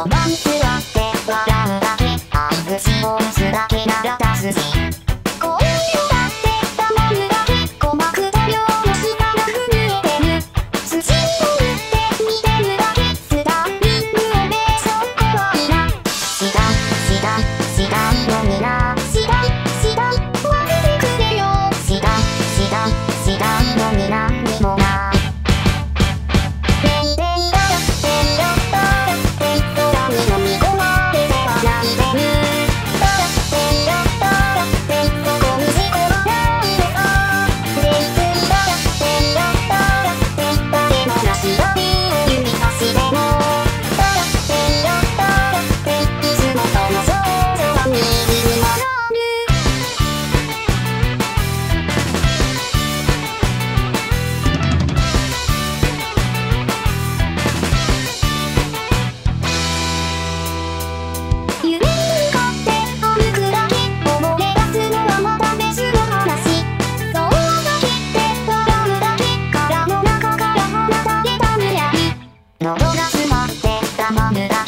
ロマンティ I'm on it.